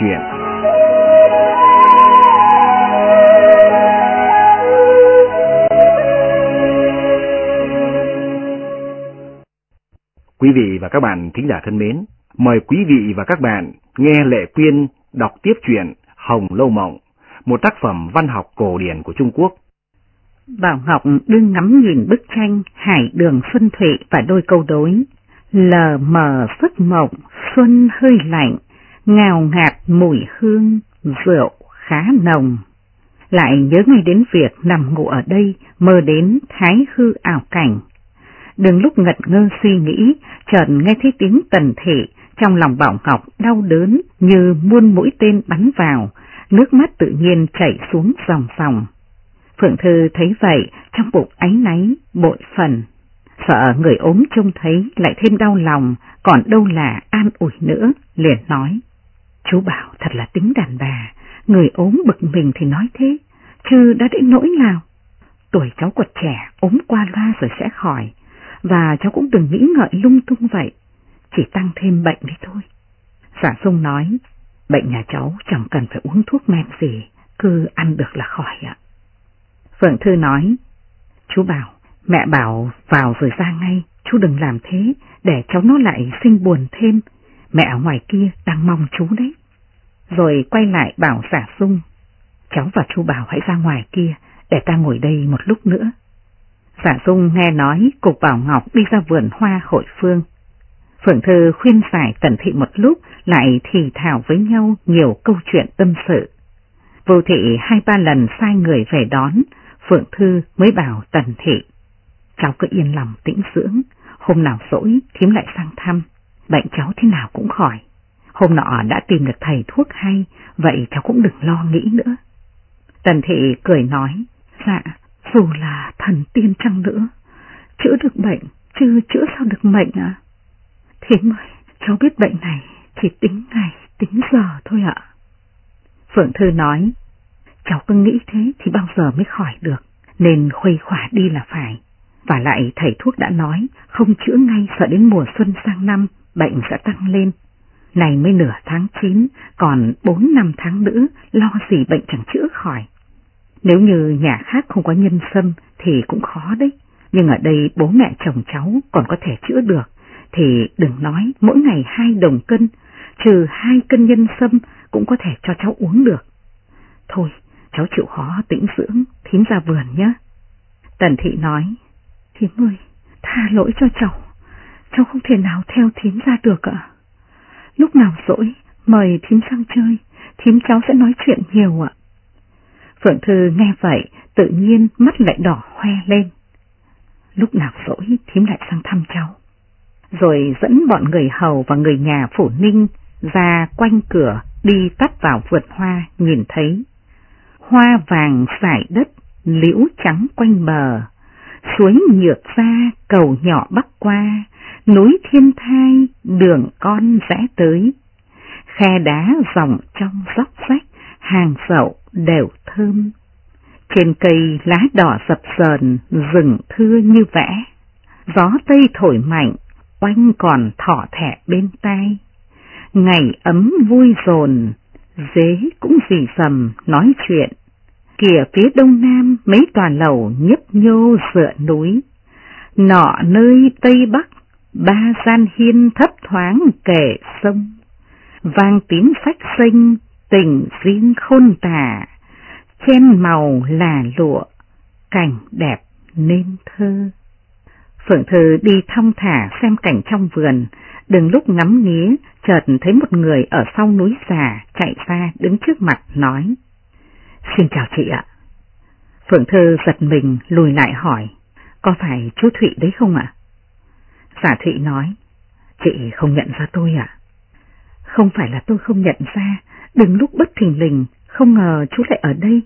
chuyện. Quý vị và các bạn thính giả thân mến, mời quý vị và các bạn nghe Lệ Quyên đọc tiếp chuyện Hồng Lâu Mộng, một tác phẩm văn học cổ điển của Trung Quốc. Bảo Ngọc đương ngắm nhìn bức tranh Hải đường Xuân Thụy và đôi câu đối. Lờ mờ phất mộng, xuân hơi lạnh, ngào ngạt mùi hương, rượu khá nồng. Lại nhớ ngay đến việc nằm ngủ ở đây, mơ đến thái hư ảo cảnh. Đừng lúc ngật ngơ suy nghĩ, chợt nghe thấy tiếng tần thị, trong lòng Bảo Ngọc đau đớn như muôn mũi tên bắn vào, nước mắt tự nhiên chảy xuống dòng dòng. Phượng Thư thấy vậy, trong bụng áy náy, bội phần. Sợ người ốm trông thấy lại thêm đau lòng, còn đâu là an ủi nữa, liền nói. Chú bảo thật là tính đàn bà, người ốm bực mình thì nói thế, chứ đã đến nỗi nào. Tuổi cháu còn trẻ, ốm qua loa rồi sẽ khỏi, và cháu cũng đừng nghĩ ngợi lung tung vậy, chỉ tăng thêm bệnh đi thôi. Giả sung nói, bệnh nhà cháu chẳng cần phải uống thuốc men gì, cứ ăn được là khỏi ạ. Phượng Thư nói, chú bảo, mẹ bảo vào rồi ra ngay, chú đừng làm thế, để cháu nó lại sinh buồn thêm, mẹ ở ngoài kia đang mong chú đấy. Rồi quay lại bảo giả sung, cháu và chú bảo hãy ra ngoài kia, để ta ngồi đây một lúc nữa. Giả sung nghe nói cục bảo Ngọc đi ra vườn hoa hội phương. Phượng Thư khuyên giải Tần Thị một lúc, lại thì thảo với nhau nhiều câu chuyện tâm sự. Vô thị hai ba lần sai người về đón, Phượng Thư mới bảo Tần Thị. Cháu cứ yên lòng tĩnh dưỡng, hôm nào rỗi thím lại sang thăm, bệnh cháu thế nào cũng khỏi. Hôm nọ đã tìm được thầy thuốc hay, vậy cháu cũng đừng lo nghĩ nữa. Tần Thị cười nói, dạ, dù là thần tiên chăng nữa, chữa được bệnh, chứ chữa sao được mệnh à? Thế mới, cháu biết bệnh này chỉ tính ngày, tính giờ thôi ạ. Phượng Thư nói, cháu cứ nghĩ thế thì bao giờ mới khỏi được, nên khuây khỏa đi là phải. Và lại thầy thuốc đã nói, không chữa ngay sợ đến mùa xuân sang năm, bệnh sẽ tăng lên. Này mới nửa tháng 9, còn 4 năm tháng nữa, lo gì bệnh chẳng chữa khỏi. Nếu như nhà khác không có nhân sâm thì cũng khó đấy, nhưng ở đây bố mẹ chồng cháu còn có thể chữa được, thì đừng nói mỗi ngày hai đồng cân, trừ hai cân nhân sâm cũng có thể cho cháu uống được. Thôi, cháu chịu khó tĩnh dưỡng, thím ra vườn nhé. Tần thị nói, thím ơi, tha lỗi cho cháu, cháu không thể nào theo thím ra được ạ. Lúc nào rỗi, mời thím sang chơi, thím cháu sẽ nói chuyện nhiều ạ. Phượng Thư nghe vậy, tự nhiên mắt lại đỏ hoe lên. Lúc nào rỗi, thím lại sang thăm cháu. Rồi dẫn bọn người hầu và người nhà phủ ninh ra quanh cửa đi tắt vào vượt hoa nhìn thấy. Hoa vàng sải đất, liễu trắng quanh bờ, suối nhược ra cầu nhỏ bắc qua, núi thiên thai, đường con rẽ tới. Khe đá dòng trong dốc rách, hàng dậu đều thơm. Trên cây lá đỏ dập sờn, rừng thưa như vẽ. Gió tây thổi mạnh, oanh còn thỏ thẻ bên tai. Ngày ấm vui rồn, dế cũng dì sầm nói chuyện. Kìa phía đông nam mấy tòa lầu nhấp nhô dựa núi. Nọ nơi tây bắc, ba gian hiên thấp thoáng kể sông. Vang tím sách xanh, tình riêng khôn tả, chen màu là lụa, cảnh đẹp nên thơ. Phượng Thư đi thong thả xem cảnh trong vườn, đừng lúc ngắm nghía, chợt thấy một người ở sau núi già chạy ra đứng trước mặt nói. Xin chào chị ạ. Phượng Thư giật mình lùi lại hỏi, có phải chú Thụy đấy không ạ? Giả Thụy nói, chị không nhận ra tôi ạ. Không phải là tôi không nhận ra, đừng lúc bất thình lình, không ngờ chú lại ở đây.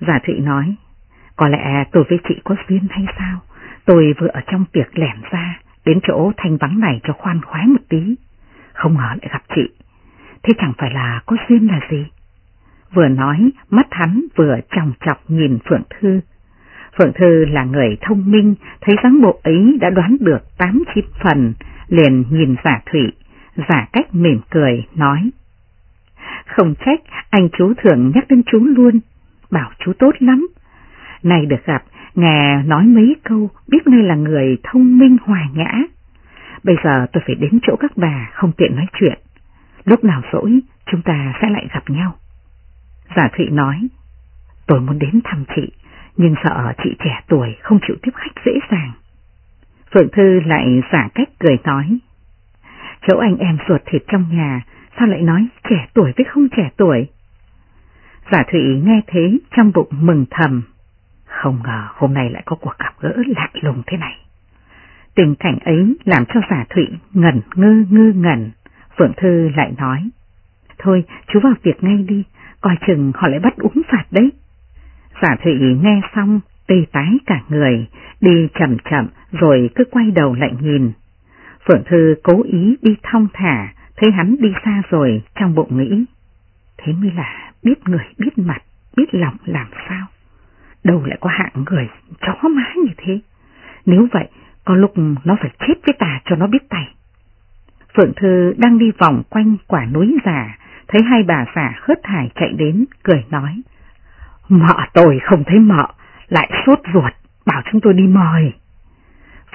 Giả Thụy nói, có lẽ tôi với chị có duyên hay sao? Tôi vừa ở trong tiệc lẻn ra, đến chỗ thanh vắng này cho khoan khoái một tí. Không ngờ lại gặp chị. Thế chẳng phải là có duyên là gì? Vừa nói, mắt hắn vừa tròng chọc nhìn Phượng Thư. Phượng Thư là người thông minh, thấy dáng bộ ấy đã đoán được tám chín phần, liền nhìn giả thủy, giả cách mỉm cười, nói. Không trách, anh chú thường nhắc đến chú luôn, bảo chú tốt lắm. Này được gặp, nghe nói mấy câu, biết ngay là người thông minh hòa nhã. Bây giờ tôi phải đến chỗ các bà, không tiện nói chuyện. Lúc nào rỗi, chúng ta sẽ lại gặp nhau. Giả Thụy nói, tôi muốn đến thăm chị, nhưng sợ chị trẻ tuổi không chịu tiếp khách dễ dàng. Phượng Thư lại giả cách cười nói, chỗ anh em ruột thịt trong nhà, sao lại nói trẻ tuổi với không trẻ tuổi? Giả Thụy nghe thế trong bụng mừng thầm, không ngờ hôm nay lại có cuộc gặp gỡ lạ lùng thế này. Tình cảnh ấy làm cho giả Thụy ngẩn ngơ ngơ ngẩn, Phượng Thư lại nói, thôi chú vào việc ngay đi, coi chừng họ lại bắt uống phạt đấy. Giả Thụy nghe xong, tê tái cả người, đi chậm chậm rồi cứ quay đầu lại nhìn. Phượng Thư cố ý đi thong thả, thấy hắn đi xa rồi trong bụng nghĩ. Thế mới là biết người biết mặt, biết lòng làm sao. Đâu lại có hạng người chó má như thế. Nếu vậy, có lúc nó phải chết với tà cho nó biết tay. Phượng Thư đang đi vòng quanh quả núi già, thấy hai bà giả hớt hải chạy đến, cười nói. Mợ tôi không thấy mợ, lại sốt ruột, bảo chúng tôi đi mời.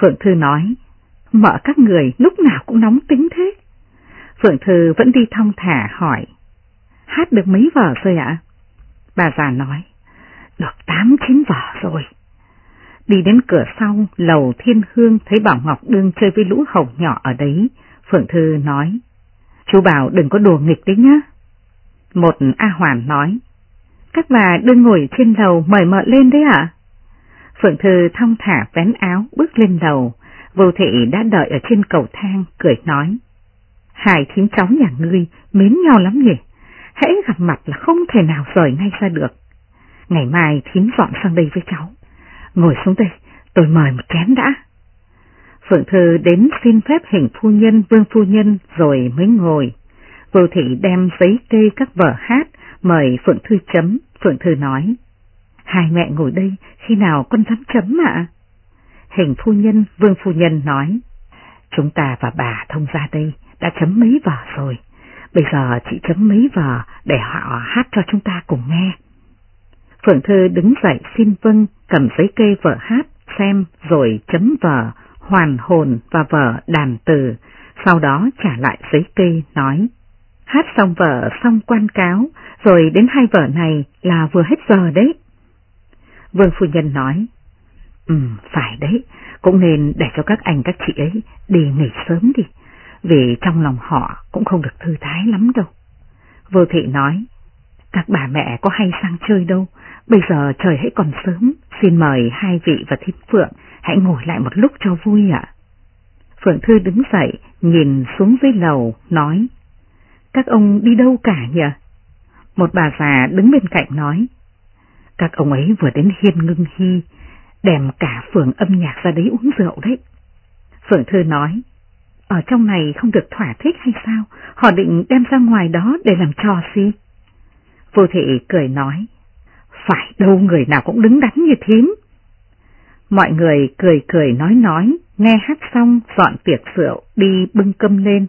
Phượng Thư nói, mợ các người lúc nào cũng nóng tính thế. Phượng Thư vẫn đi thong thả hỏi, hát được mấy vở rồi ạ? Bà già nói, được tám chín vở rồi. Đi đến cửa sau, lầu thiên hương thấy Bảo Ngọc đương chơi với lũ hồng nhỏ ở đấy. Phượng Thư nói, chú bảo đừng có đùa nghịch đấy nhá. Một A Hoàn nói, các bà đương ngồi trên lầu mời mợ lên đấy ạ. Phượng Thư thong thả vén áo bước lên lầu, vô thị đã đợi ở trên cầu thang, cười nói. Hai thím cháu nhà ngươi mến nhau lắm nhỉ, hãy gặp mặt là không thể nào rời ngay ra được. Ngày mai thím dọn sang đây với cháu. Ngồi xuống đây, tôi mời một chén đã. Phượng Thư đến xin phép hình phu nhân, vương phu nhân rồi mới ngồi. Vô thị đem giấy kê các vở hát, mời Phượng Thư chấm, Phượng Thư nói. Hai mẹ ngồi đây, khi nào con dám chấm ạ? Hình phu nhân, vương phu nhân nói. Chúng ta và bà thông ra đây đã chấm mấy vở rồi. Bây giờ chị chấm mấy vở để họ hát cho chúng ta cùng nghe. Phượng Thư đứng dậy xin vâng, cầm giấy kê vở hát, xem rồi chấm vở, hoàn hồn và vở đàn từ, sau đó trả lại giấy kê nói. Hát xong vở xong quan cáo, rồi đến hai vợ này là vừa hết giờ đấy. Vương Phu Nhân nói, Ừ, phải đấy, cũng nên để cho các anh các chị ấy đi nghỉ sớm đi, vì trong lòng họ cũng không được thư thái lắm đâu. Vô thị nói, các bà mẹ có hay sang chơi đâu, bây giờ trời hãy còn sớm, xin mời hai vị và thím Phượng hãy ngồi lại một lúc cho vui ạ. Phượng Thư đứng dậy, nhìn xuống dưới lầu, nói, các ông đi đâu cả nhỉ? Một bà già đứng bên cạnh nói, các ông ấy vừa đến hiên ngưng hy, đem cả phường âm nhạc ra đấy uống rượu đấy. Phượng Thư nói, ở trong này không được thỏa thích hay sao, họ định đem ra ngoài đó để làm trò gì? Vô thị cười nói, phải đâu người nào cũng đứng đắn như thím. Mọi người cười cười nói nói, nghe hát xong dọn tiệc rượu đi bưng cơm lên,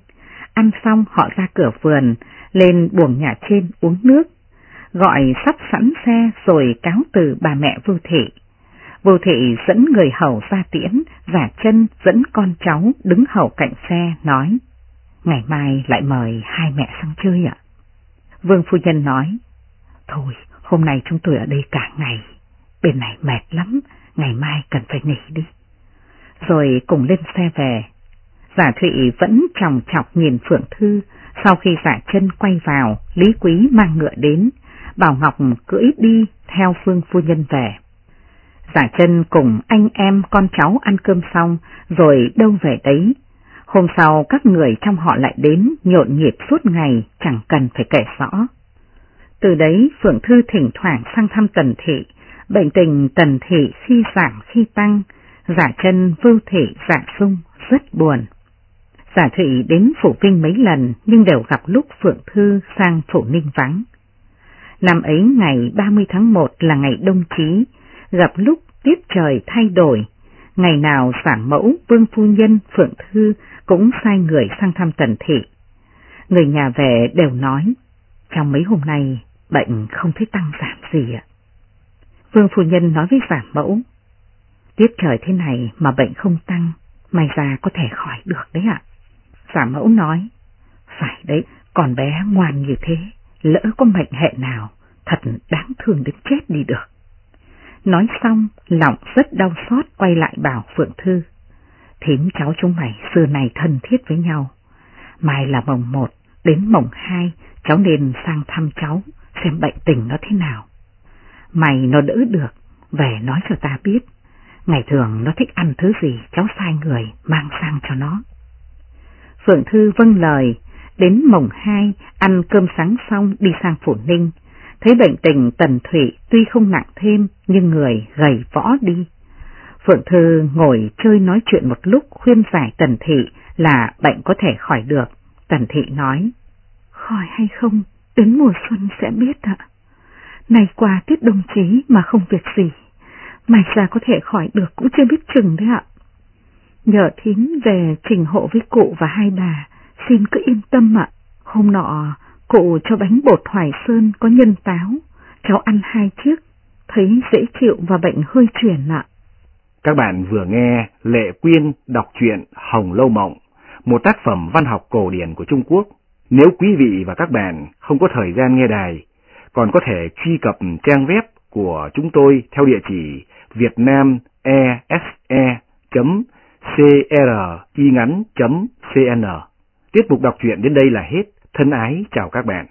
ăn xong họ ra cửa vườn, lên buồng nhà trên uống nước, gọi sắp sẵn xe rồi cáo từ bà mẹ vô thị. Vô thị dẫn người hầu ra tiễn, giả chân dẫn con cháu đứng hầu cạnh xe nói, ngày mai lại mời hai mẹ sang chơi ạ. Vương phu nhân nói, thôi hôm nay chúng tôi ở đây cả ngày, bên này mệt lắm, ngày mai cần phải nghỉ đi. Rồi cùng lên xe về, giả thụy vẫn tròng chọc nhìn Phượng Thư, sau khi giả chân quay vào, Lý Quý mang ngựa đến, Bảo Ngọc cưỡi đi theo Phương Phu Nhân về. Giả chân cùng anh em con cháu ăn cơm xong rồi đâu về đấy. Hôm sau các người trong họ lại đến nhộn nhịp suốt ngày chẳng cần phải kể rõ. Từ đấy Phượng Thư thỉnh thoảng sang thăm Tần Thị, bệnh tình Tần Thị khi giảm khi tăng, giả chân vưu thị giả sung rất buồn. Giả Thị đến Phủ Vinh mấy lần nhưng đều gặp lúc Phượng Thư sang Phủ Ninh vắng. Năm ấy ngày 30 tháng 1 là ngày đông chí, gặp lúc tiết trời thay đổi, ngày nào sản mẫu vương phu nhân Phượng Thư cũng sai người sang thăm Tần Thị. Người nhà về đều nói, Trong mấy hôm nay, bệnh không thấy tăng giảm gì ạ. Vương phu nhân nói với giảm mẫu, tiết trời thế này mà bệnh không tăng, may ra có thể khỏi được đấy ạ. Giả mẫu nói, phải đấy, còn bé ngoan như thế, lỡ có mệnh hệ nào, thật đáng thương đến chết đi được. Nói xong, lòng rất đau xót quay lại bảo Phượng Thư. Thím cháu chúng mày xưa này thân thiết với nhau. Mai là mồng một, đến mồng hai, cháu nên sang thăm cháu, xem bệnh tình nó thế nào. Mày nó đỡ được, về nói cho ta biết. Ngày thường nó thích ăn thứ gì, cháu sai người mang sang cho nó. Phượng Thư vâng lời, đến mồng hai, ăn cơm sáng xong đi sang Phủ Ninh. Thấy bệnh tình Tần Thụy tuy không nặng thêm nhưng người gầy võ đi. Phượng Thư ngồi chơi nói chuyện một lúc khuyên giải Tần Thị là bệnh có thể khỏi được. Tần Thị nói, khỏi hay không, đến mùa xuân sẽ biết ạ. Này qua tiết đồng chí mà không việc gì, mày ra có thể khỏi được cũng chưa biết chừng đấy ạ. Nhờ thím về trình hộ với cụ và hai bà, xin cứ yên tâm ạ. Hôm nọ, cụ cho bánh bột hoài sơn có nhân táo, cháu ăn hai chiếc, thấy dễ chịu và bệnh hơi chuyển ạ. Các bạn vừa nghe Lệ Quyên đọc truyện Hồng Lâu Mộng, một tác phẩm văn học cổ điển của Trung Quốc. Nếu quý vị và các bạn không có thời gian nghe đài, còn có thể truy cập trang web của chúng tôi theo địa chỉ vietnamese.cringắn.cn. Tiết mục đọc truyện đến đây là hết. Thân ái chào các bạn.